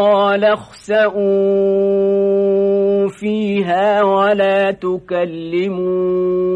قال اخسأوا فيها ولا تكلمون